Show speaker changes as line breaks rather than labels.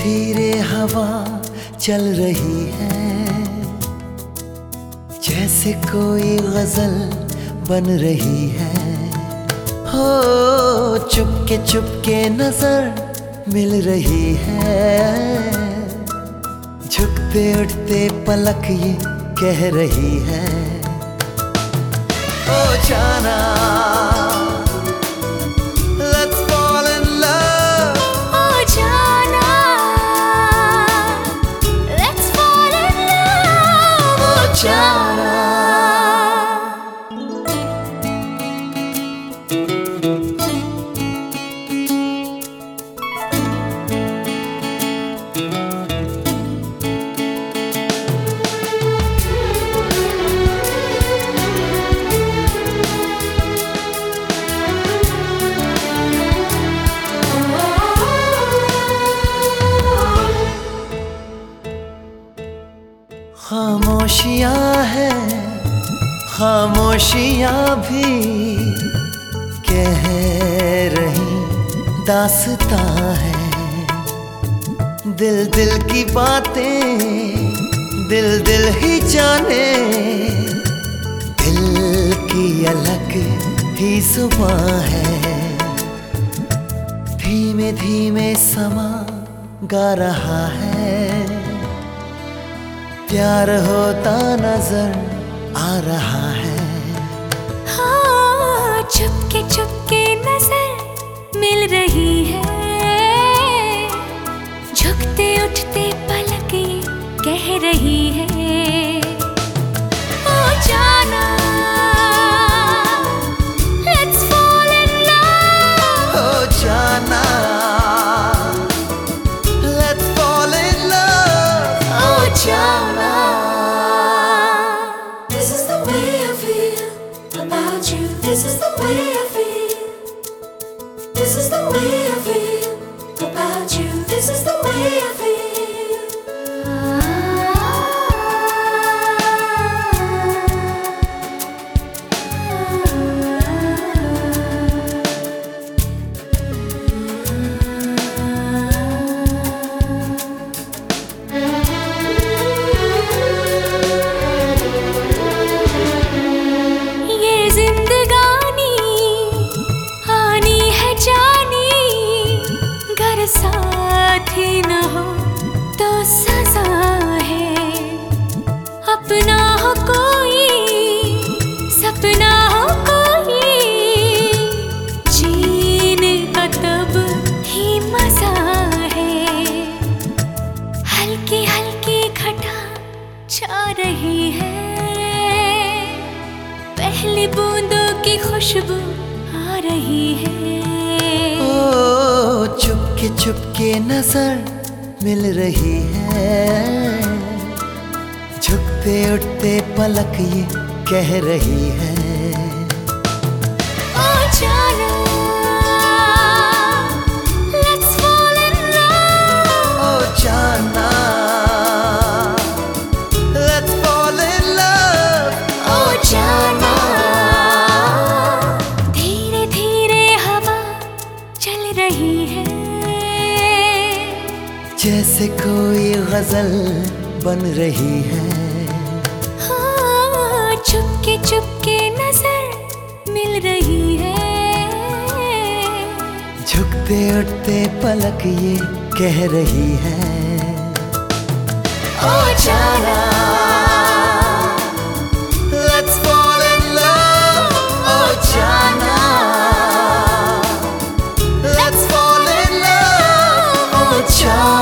हवा चल रही है। जैसे कोई गज़ल बन रही है। हो, चुपके चुपके नज़र मिल रही है। झुकते उठते पलक ये कह रही है। ओ जाना। खामोशियाँ है, खामोशियाँ भी कह रही दासता है। दिल दिल की बातें, दिल दिल ही जाने, दिल की अलग ही सुबह है। धीमे धीमे समा गा रहा है प्यार होता नज़र आ रहा है।
हाँ चुपके चुपके नज़र मिल रही है। Believe अपना हो कोई, सपना कोई। जीने का तब ही मज़ा है। हल्की हल्की घटा छा रही है। पहली बूंदों की खुशबू आ रही है।
ओ, चुपके चुपके नज़र मिल रही है। झुकते उठते पलक ये कह रही है।
ओ जाना Let's fall in love
ओ जाना Let's fall in love
ओ जाना धीरे धीरे हवा चल रही है।
जैसे कोई गज़ल बन रही है
हाँ, चुपके चुपके नज़र मिल रही है
झुकते उठते पलक ये कह रही है
ओ जाना
Let's fall in love, oh Jana. Let's fall in love, oh Jana.